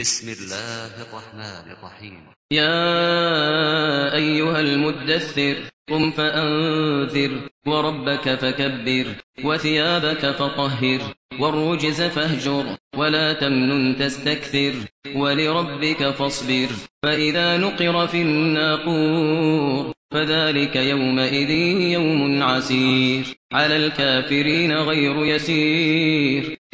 بسم الله الرحمن الرحيم. يا أيها المدثر قم فأنذر وربك فكبر وثيابك فطهر والرجز فاهجر ولا تمنن تستكثر ولربك فاصبر. فإذا نقر في الناقور فذلك يومئذ يوم عسير. على الكافرين غير يسير.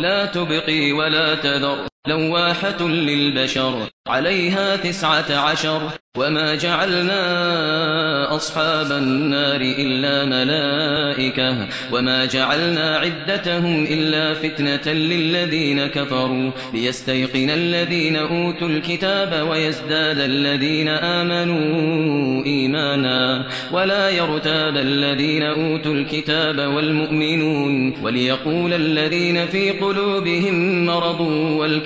لا تبقي ولا تذر. لواحة للبشر عليها تسعة عشر وما جعلنا أصحاب النار إلا ملائكة وما جعلنا عدتهم إلا فتنة للذين كفروا ليستيقن الذين أوتوا الكتاب ويزداد الذين آمنوا إيمانا ولا يرتاب الذين أوتوا الكتاب والمؤمنون وليقول الذين في قلوبهم مرض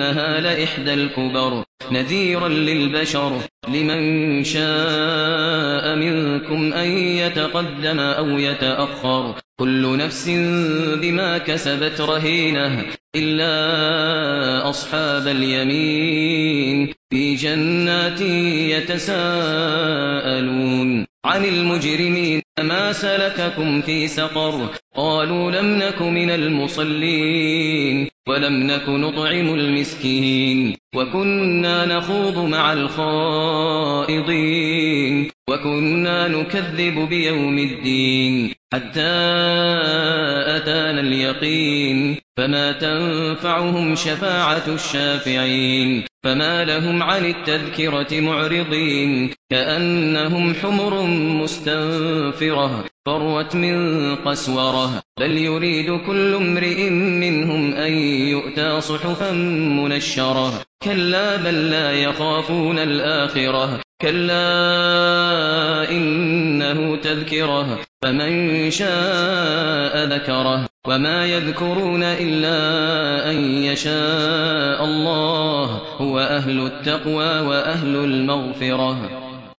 إنها لإحدى الكبر نذيرا للبشر لمن شاء منكم أن يتقدم أو يتأخر. كل نفس بما كسبت رهينة إلا أصحاب اليمين في جنات يتساءلون. عن المجرمين ما سلككم في سقر؟ قالوا لم نك من المصلين ولم نك نطعم المسكين وكنا نخوض مع الخائضين وكنا نكذب بيوم الدين حتى أتانا اليقين فما تنفعهم شفاعة الشافعين فما لهم عن التذكرة معرضين كأنهم حمر مستنفرة فروت من قسورة. بل يريد كل امرئ منهم أن يؤتى صحفا منشرة. كلا بل لا يخافون الآخرة. كلا إنه تذكرة. فمن شاء ذكره. وما يذكرون إلا أن يشاء الله. هو أهل التقوى وأهل المغفرة.